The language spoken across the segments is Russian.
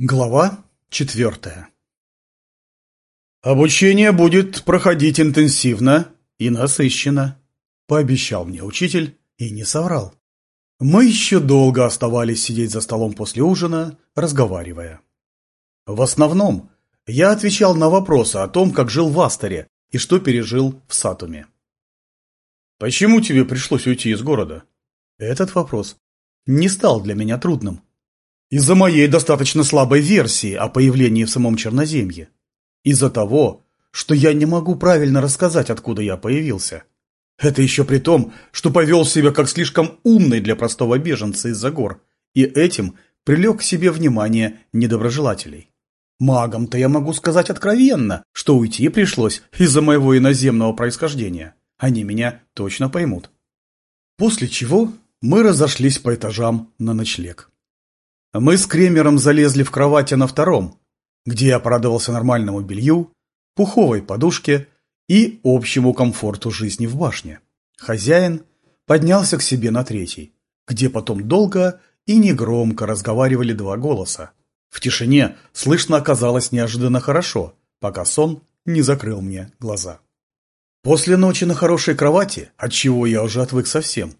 Глава четвертая «Обучение будет проходить интенсивно и насыщенно», – пообещал мне учитель и не соврал. Мы еще долго оставались сидеть за столом после ужина, разговаривая. В основном я отвечал на вопросы о том, как жил в Астере и что пережил в Сатуме. «Почему тебе пришлось уйти из города?» Этот вопрос не стал для меня трудным. Из-за моей достаточно слабой версии о появлении в самом Черноземье. Из-за того, что я не могу правильно рассказать, откуда я появился. Это еще при том, что повел себя как слишком умный для простого беженца из-за гор, и этим привлек к себе внимание недоброжелателей. Магам-то я могу сказать откровенно, что уйти пришлось из-за моего иноземного происхождения. Они меня точно поймут. После чего мы разошлись по этажам на ночлег. Мы с Кремером залезли в кровати на втором, где я порадовался нормальному белью, пуховой подушке и общему комфорту жизни в башне. Хозяин поднялся к себе на третий, где потом долго и негромко разговаривали два голоса. В тишине слышно оказалось неожиданно хорошо, пока сон не закрыл мне глаза. После ночи на хорошей кровати, от чего я уже отвык совсем,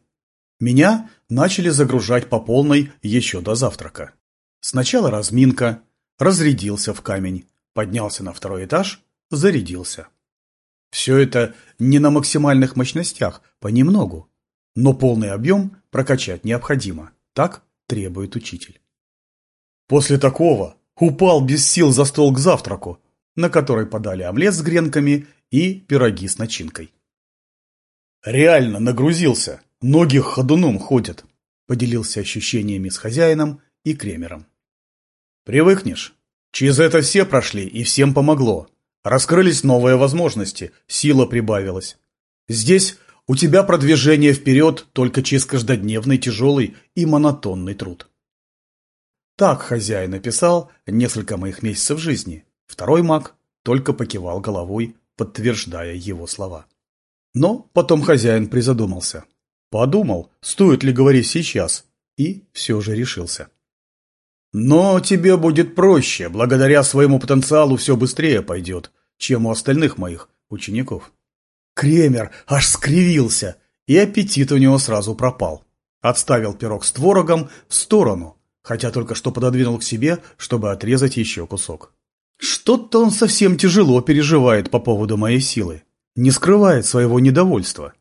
меня начали загружать по полной еще до завтрака. Сначала разминка, разрядился в камень, поднялся на второй этаж, зарядился. Все это не на максимальных мощностях, понемногу, но полный объем прокачать необходимо, так требует учитель. После такого упал без сил за стол к завтраку, на который подали омлет с гренками и пироги с начинкой. Реально нагрузился, Ноги ходуном ходят, поделился ощущениями с хозяином и Кремером. Привыкнешь. Через это все прошли, и всем помогло. Раскрылись новые возможности, сила прибавилась. Здесь у тебя продвижение вперед только через каждодневный тяжелый и монотонный труд. Так хозяин написал несколько моих месяцев жизни. Второй маг только покивал головой, подтверждая его слова. Но потом хозяин призадумался. Подумал, стоит ли говорить сейчас, и все же решился. Но тебе будет проще, благодаря своему потенциалу все быстрее пойдет, чем у остальных моих учеников. Кремер аж скривился, и аппетит у него сразу пропал. Отставил пирог с творогом в сторону, хотя только что пододвинул к себе, чтобы отрезать еще кусок. Что-то он совсем тяжело переживает по поводу моей силы, не скрывает своего недовольства.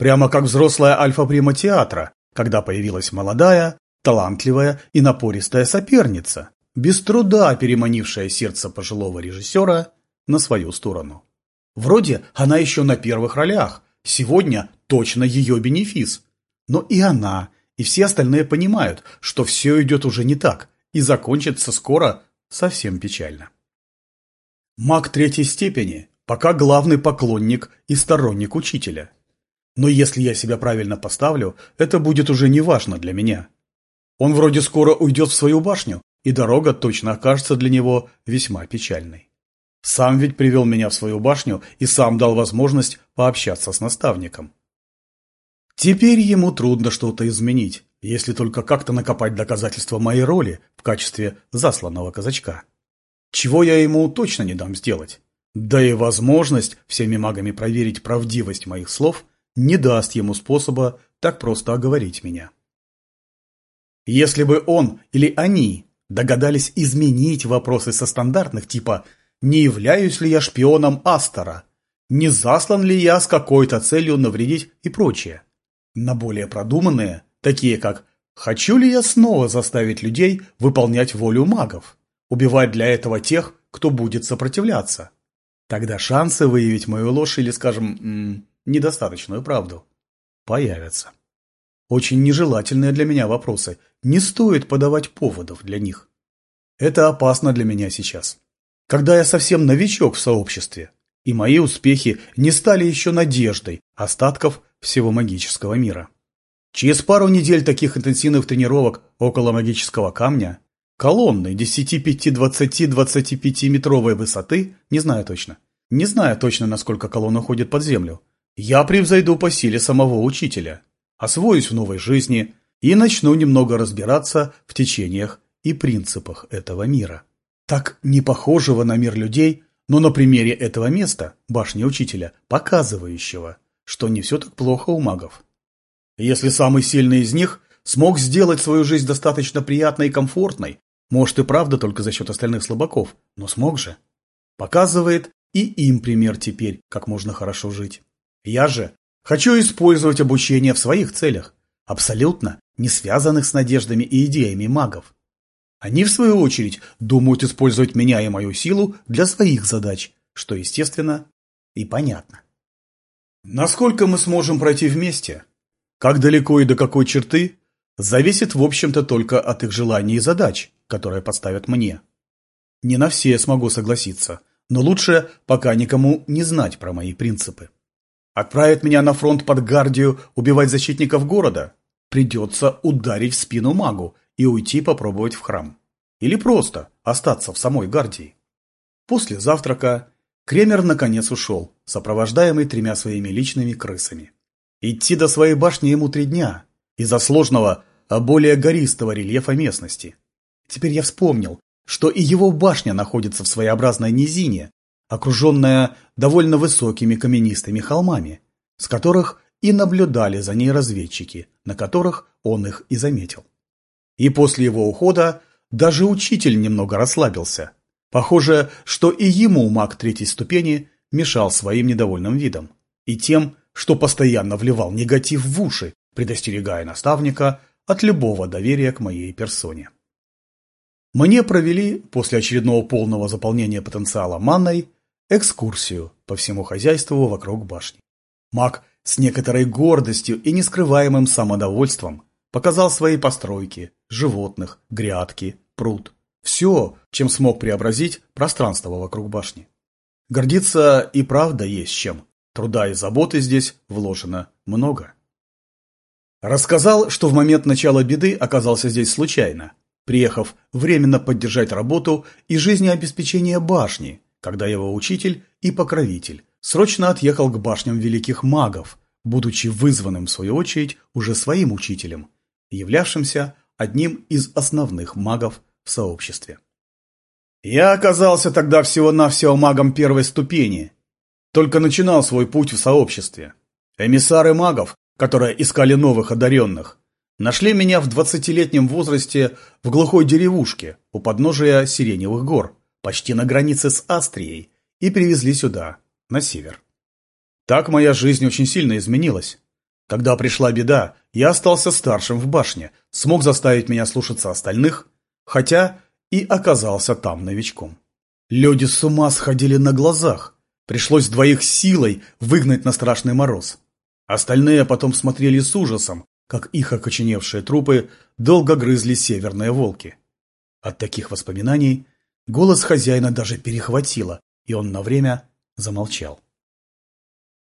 Прямо как взрослая альфа-прима театра, когда появилась молодая, талантливая и напористая соперница, без труда переманившая сердце пожилого режиссера на свою сторону. Вроде она еще на первых ролях, сегодня точно ее бенефис. Но и она, и все остальные понимают, что все идет уже не так, и закончится скоро совсем печально. Маг третьей степени пока главный поклонник и сторонник учителя – но если я себя правильно поставлю, это будет уже не важно для меня. Он вроде скоро уйдет в свою башню, и дорога точно окажется для него весьма печальной. Сам ведь привел меня в свою башню и сам дал возможность пообщаться с наставником. Теперь ему трудно что-то изменить, если только как-то накопать доказательства моей роли в качестве засланного казачка. Чего я ему точно не дам сделать. Да и возможность всеми магами проверить правдивость моих слов не даст ему способа так просто оговорить меня. Если бы он или они догадались изменить вопросы со стандартных типа «Не являюсь ли я шпионом Астора?», «Не заслан ли я с какой-то целью навредить?» и прочее, на более продуманные, такие как «Хочу ли я снова заставить людей выполнять волю магов?» убивать для этого тех, кто будет сопротивляться. Тогда шансы выявить мою ложь или, скажем, недостаточную правду, появятся. Очень нежелательные для меня вопросы. Не стоит подавать поводов для них. Это опасно для меня сейчас. Когда я совсем новичок в сообществе, и мои успехи не стали еще надеждой остатков всего магического мира. Через пару недель таких интенсивных тренировок около магического камня, колонны 10-5-20-25 метровой высоты, не знаю точно, не знаю точно, насколько колонна ходит под землю, я превзойду по силе самого учителя, освоюсь в новой жизни и начну немного разбираться в течениях и принципах этого мира. Так не похожего на мир людей, но на примере этого места, башни учителя, показывающего, что не все так плохо у магов. Если самый сильный из них смог сделать свою жизнь достаточно приятной и комфортной, может и правда только за счет остальных слабаков, но смог же. Показывает и им пример теперь, как можно хорошо жить. Я же хочу использовать обучение в своих целях, абсолютно не связанных с надеждами и идеями магов. Они, в свою очередь, думают использовать меня и мою силу для своих задач, что естественно и понятно. Насколько мы сможем пройти вместе? Как далеко и до какой черты? Зависит, в общем-то, только от их желаний и задач, которые поставят мне. Не на все смогу согласиться, но лучше пока никому не знать про мои принципы. Отправят меня на фронт под Гардию убивать защитников города? Придется ударить в спину магу и уйти попробовать в храм. Или просто остаться в самой Гардии. После завтрака Кремер наконец ушел, сопровождаемый тремя своими личными крысами. Идти до своей башни ему три дня, из-за сложного, а более гористого рельефа местности. Теперь я вспомнил, что и его башня находится в своеобразной низине, окруженная довольно высокими каменистыми холмами, с которых и наблюдали за ней разведчики, на которых он их и заметил. И после его ухода даже учитель немного расслабился. Похоже, что и ему маг третьей ступени мешал своим недовольным видом и тем, что постоянно вливал негатив в уши, предостерегая наставника от любого доверия к моей персоне. Мне провели, после очередного полного заполнения потенциала манной, экскурсию по всему хозяйству вокруг башни. Маг с некоторой гордостью и нескрываемым самодовольством показал свои постройки, животных, грядки, пруд. Все, чем смог преобразить пространство вокруг башни. Гордиться и правда есть чем. Труда и заботы здесь вложено много. Рассказал, что в момент начала беды оказался здесь случайно, приехав временно поддержать работу и жизнеобеспечение башни, когда его учитель и покровитель срочно отъехал к башням великих магов, будучи вызванным, в свою очередь, уже своим учителем, являвшимся одним из основных магов в сообществе. Я оказался тогда всего-навсего магом первой ступени, только начинал свой путь в сообществе. Эмиссары магов, которые искали новых одаренных, Нашли меня в двадцатилетнем возрасте в глухой деревушке у подножия Сиреневых гор, почти на границе с Астрией, и привезли сюда, на север. Так моя жизнь очень сильно изменилась. Когда пришла беда, я остался старшим в башне, смог заставить меня слушаться остальных, хотя и оказался там новичком. Люди с ума сходили на глазах. Пришлось двоих силой выгнать на страшный мороз. Остальные потом смотрели с ужасом, как их окоченевшие трупы долго грызли северные волки. От таких воспоминаний голос хозяина даже перехватило, и он на время замолчал.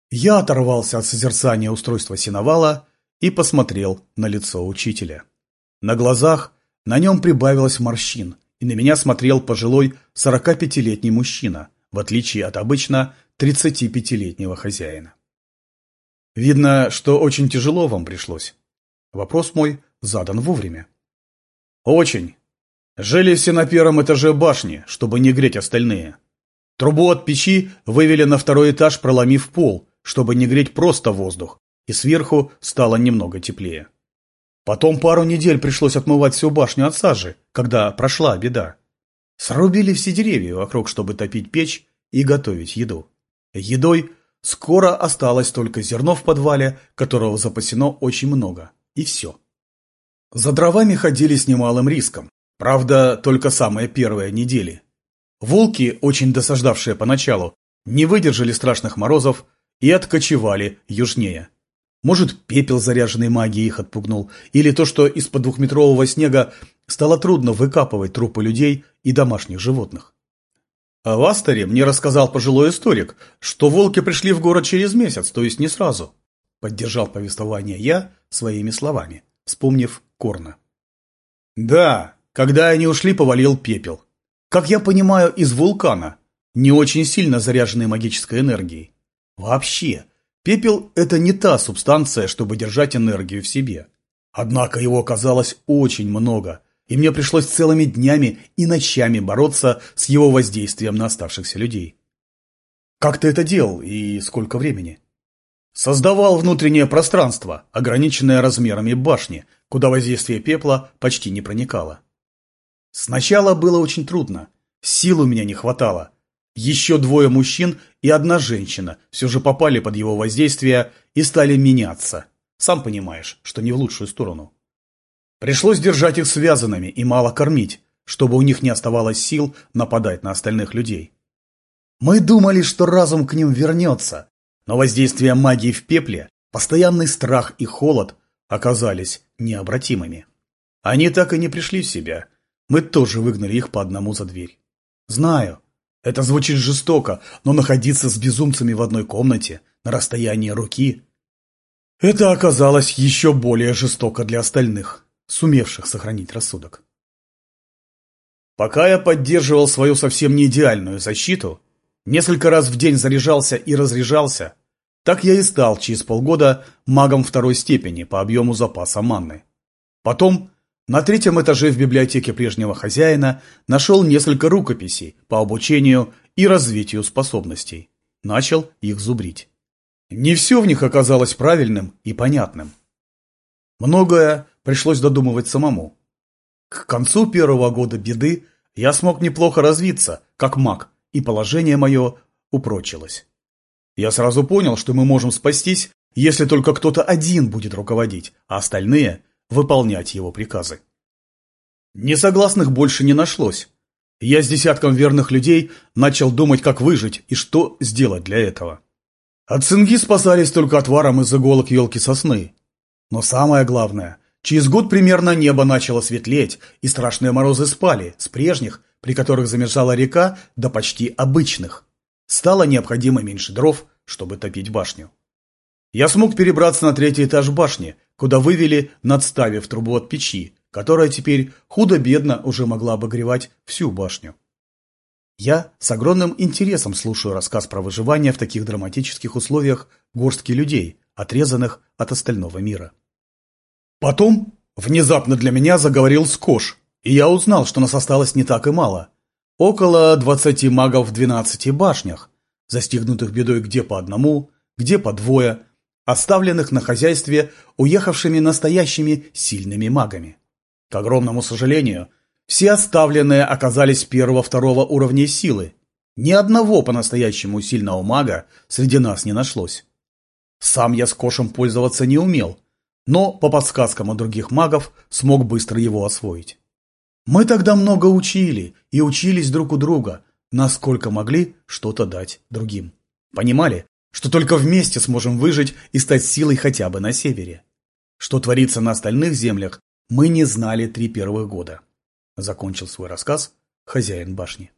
Я оторвался от созерцания устройства сеновала и посмотрел на лицо учителя. На глазах на нем прибавилось морщин, и на меня смотрел пожилой 45-летний мужчина, в отличие от обычно 35-летнего хозяина. Видно, что очень тяжело вам пришлось. Вопрос мой задан вовремя. Очень. Жили все на первом этаже башни, чтобы не греть остальные. Трубу от печи вывели на второй этаж, проломив пол, чтобы не греть просто воздух, и сверху стало немного теплее. Потом пару недель пришлось отмывать всю башню от сажи, когда прошла беда. Срубили все деревья вокруг, чтобы топить печь и готовить еду. Едой скоро осталось только зерно в подвале, которого запасено очень много. И все. За дровами ходили с немалым риском. Правда, только самые первые недели. Волки, очень досаждавшие поначалу, не выдержали страшных морозов и откочевали южнее. Может, пепел заряженной магией их отпугнул, или то, что из-под двухметрового снега стало трудно выкапывать трупы людей и домашних животных. А в Астере мне рассказал пожилой историк, что волки пришли в город через месяц, то есть не сразу. Поддержал повествование я своими словами, вспомнив Корна. Да, когда они ушли, повалил пепел. Как я понимаю, из вулкана, не очень сильно заряженной магической энергией. Вообще, пепел – это не та субстанция, чтобы держать энергию в себе. Однако его оказалось очень много, и мне пришлось целыми днями и ночами бороться с его воздействием на оставшихся людей. Как ты это делал и сколько времени? Создавал внутреннее пространство, ограниченное размерами башни, куда воздействие пепла почти не проникало. Сначала было очень трудно, сил у меня не хватало. Еще двое мужчин и одна женщина все же попали под его воздействие и стали меняться. Сам понимаешь, что не в лучшую сторону. Пришлось держать их связанными и мало кормить, чтобы у них не оставалось сил нападать на остальных людей. Мы думали, что разум к ним вернется, но воздействие магии в пепле, постоянный страх и холод оказались необратимыми. Они так и не пришли в себя. Мы тоже выгнали их по одному за дверь. Знаю, это звучит жестоко, но находиться с безумцами в одной комнате на расстоянии руки – это оказалось еще более жестоко для остальных сумевших сохранить рассудок. Пока я поддерживал свою совсем не идеальную защиту, несколько раз в день заряжался и разряжался, так я и стал через полгода магом второй степени по объему запаса манны. Потом на третьем этаже в библиотеке прежнего хозяина нашел несколько рукописей по обучению и развитию способностей. Начал их зубрить. Не все в них оказалось правильным и понятным. Многое пришлось додумывать самому. К концу первого года беды я смог неплохо развиться, как маг, и положение мое упрочилось. Я сразу понял, что мы можем спастись, если только кто-то один будет руководить, а остальные – выполнять его приказы. Несогласных больше не нашлось. Я с десятком верных людей начал думать, как выжить и что сделать для этого. От цинги спасались только отваром из иголок елки сосны. Но самое главное, Через год примерно небо начало светлеть, и страшные морозы спали, с прежних, при которых замерзала река, до почти обычных. Стало необходимо меньше дров, чтобы топить башню. Я смог перебраться на третий этаж башни, куда вывели, надставив трубу от печи, которая теперь худо-бедно уже могла обогревать всю башню. Я с огромным интересом слушаю рассказ про выживание в таких драматических условиях горстки людей, отрезанных от остального мира. Потом внезапно для меня заговорил Скош, и я узнал, что нас осталось не так и мало. Около двадцати магов в двенадцати башнях, застигнутых бедой где по одному, где по двое, оставленных на хозяйстве уехавшими настоящими сильными магами. К огромному сожалению, все оставленные оказались первого-второго уровней силы. Ни одного по-настоящему сильного мага среди нас не нашлось. Сам я с Кошем пользоваться не умел, но, по подсказкам от других магов, смог быстро его освоить. Мы тогда много учили и учились друг у друга, насколько могли что-то дать другим. Понимали, что только вместе сможем выжить и стать силой хотя бы на севере. Что творится на остальных землях, мы не знали три первых года. Закончил свой рассказ хозяин башни.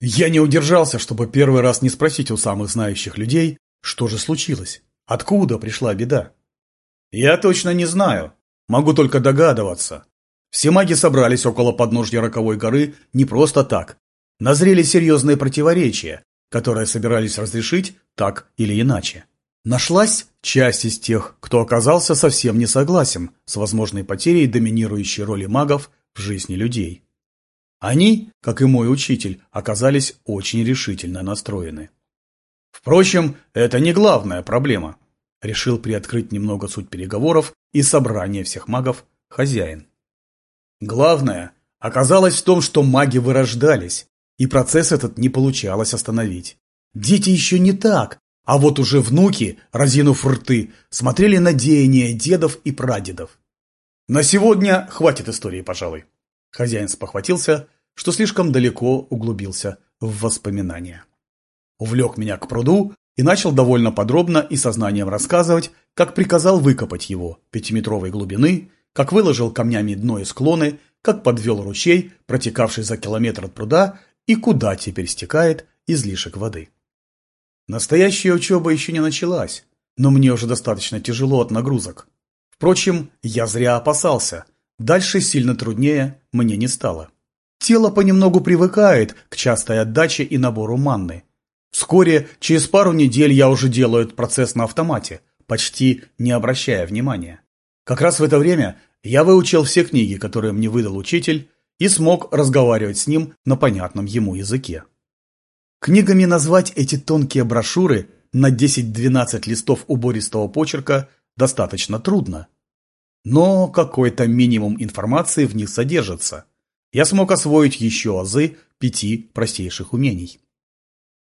Я не удержался, чтобы первый раз не спросить у самых знающих людей, что же случилось, откуда пришла беда. Я точно не знаю. Могу только догадываться. Все маги собрались около подножья Роковой горы не просто так. Назрели серьезные противоречия, которые собирались разрешить так или иначе. Нашлась часть из тех, кто оказался совсем не согласен с возможной потерей доминирующей роли магов в жизни людей. Они, как и мой учитель, оказались очень решительно настроены. Впрочем, это не главная проблема. Решил приоткрыть немного суть переговоров и собрания всех магов хозяин. Главное оказалось в том, что маги вырождались, и процесс этот не получалось остановить. Дети еще не так, а вот уже внуки, разинув рты, смотрели на деяния дедов и прадедов. На сегодня хватит истории, пожалуй. Хозяин спохватился, что слишком далеко углубился в воспоминания. Увлек меня к пруду, и начал довольно подробно и сознанием рассказывать, как приказал выкопать его пятиметровой глубины, как выложил камнями дно и склоны, как подвел ручей, протекавший за километр от пруда, и куда теперь стекает излишек воды. Настоящая учеба еще не началась, но мне уже достаточно тяжело от нагрузок. Впрочем, я зря опасался. Дальше сильно труднее мне не стало. Тело понемногу привыкает к частой отдаче и набору манны, Вскоре, через пару недель, я уже делаю этот процесс на автомате, почти не обращая внимания. Как раз в это время я выучил все книги, которые мне выдал учитель, и смог разговаривать с ним на понятном ему языке. Книгами назвать эти тонкие брошюры на 10-12 листов убористого почерка достаточно трудно. Но какой-то минимум информации в них содержится. Я смог освоить еще азы пяти простейших умений.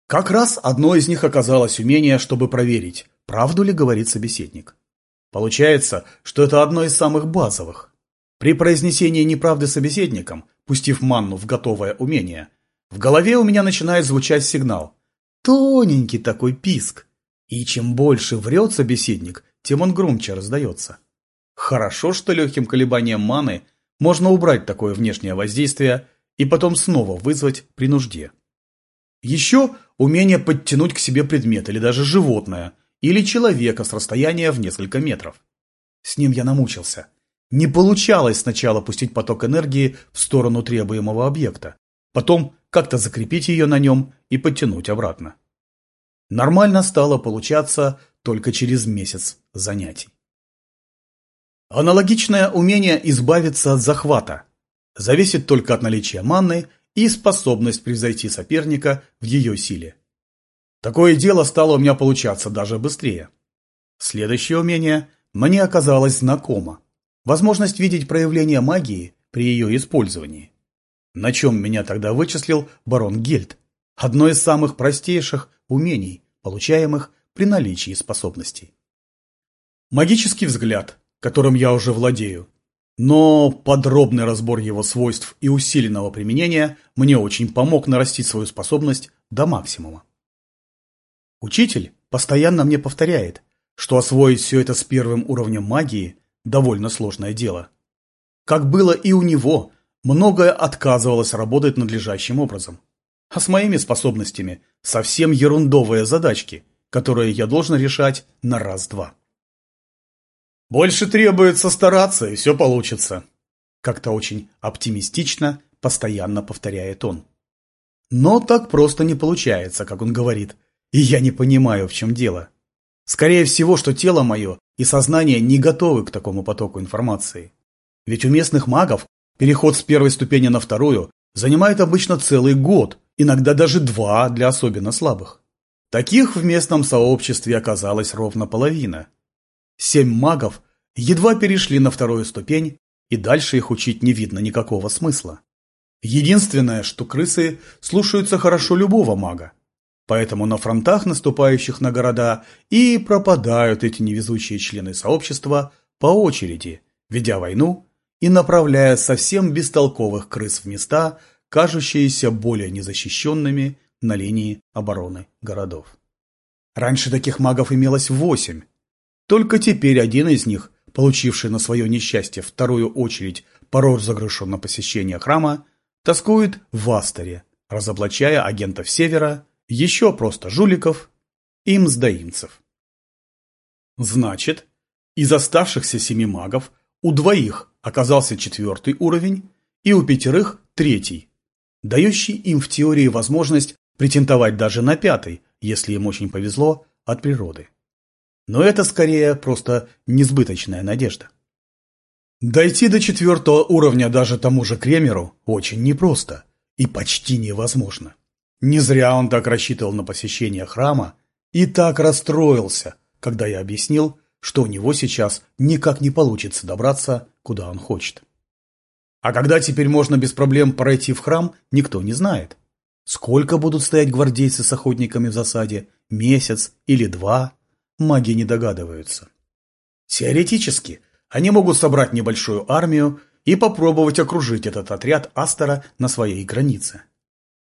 Как раз одно из них оказалось умение, чтобы проверить, правду ли говорит собеседник. Получается, что это одно из самых базовых. При произнесении неправды собеседником, пустив манну в готовое умение, в голове у меня начинает звучать сигнал. Тоненький такой писк. И чем больше врет собеседник, тем он громче раздается. Хорошо, что легким колебанием маны можно убрать такое внешнее воздействие и потом снова вызвать при нужде. Еще умение подтянуть к себе предмет или даже животное, или человека с расстояния в несколько метров. С ним я намучился. Не получалось сначала пустить поток энергии в сторону требуемого объекта, потом как-то закрепить ее на нем и подтянуть обратно. Нормально стало получаться только через месяц занятий. Аналогичное умение избавиться от захвата зависит только от наличия манны и способность превзойти соперника в ее силе. Такое дело стало у меня получаться даже быстрее. Следующее умение мне оказалось знакомо. Возможность видеть проявление магии при ее использовании. На чем меня тогда вычислил барон Гельд. Одно из самых простейших умений, получаемых при наличии способностей. Магический взгляд, которым я уже владею, но подробный разбор его свойств и усиленного применения мне очень помог нарастить свою способность до максимума. Учитель постоянно мне повторяет, что освоить все это с первым уровнем магии – довольно сложное дело. Как было и у него, многое отказывалось работать надлежащим образом. А с моими способностями совсем ерундовые задачки, которые я должен решать на раз-два. Больше требуется стараться, и все получится. Как-то очень оптимистично, постоянно повторяет он. Но так просто не получается, как он говорит, и я не понимаю, в чем дело. Скорее всего, что тело мое и сознание не готовы к такому потоку информации. Ведь у местных магов переход с первой ступени на вторую занимает обычно целый год, иногда даже два для особенно слабых. Таких в местном сообществе оказалось ровно половина – Семь магов едва перешли на вторую ступень, и дальше их учить не видно никакого смысла. Единственное, что крысы слушаются хорошо любого мага. Поэтому на фронтах, наступающих на города, и пропадают эти невезучие члены сообщества по очереди, ведя войну и направляя совсем бестолковых крыс в места, кажущиеся более незащищенными на линии обороны городов. Раньше таких магов имелось восемь, только теперь один из них, получивший на свое несчастье вторую очередь по розыгрышу на посещение храма, тоскует в Астере, разоблачая агентов Севера, еще просто жуликов и мздоимцев. Значит, из оставшихся семи магов у двоих оказался четвертый уровень и у пятерых третий, дающий им в теории возможность претендовать даже на пятый, если им очень повезло, от природы. Но это скорее просто несбыточная надежда. Дойти до четвертого уровня даже тому же Кремеру очень непросто и почти невозможно. Не зря он так рассчитывал на посещение храма и так расстроился, когда я объяснил, что у него сейчас никак не получится добраться, куда он хочет. А когда теперь можно без проблем пройти в храм, никто не знает. Сколько будут стоять гвардейцы с охотниками в засаде? Месяц или два? маги не догадываются. Теоретически, они могут собрать небольшую армию и попробовать окружить этот отряд Астера на своей границе.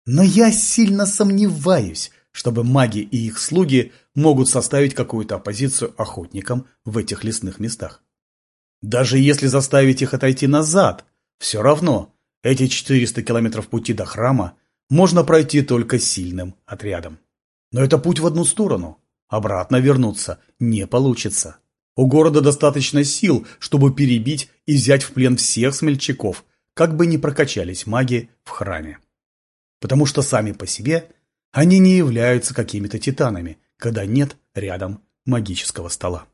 Но я сильно сомневаюсь, чтобы маги и их слуги могут составить какую-то оппозицию охотникам в этих лесных местах. Даже если заставить их отойти назад, все равно эти 400 километров пути до храма можно пройти только сильным отрядом. Но это путь в одну сторону. Обратно вернуться не получится. У города достаточно сил, чтобы перебить и взять в плен всех смельчаков, как бы ни прокачались маги в храме. Потому что сами по себе они не являются какими-то титанами, когда нет рядом магического стола.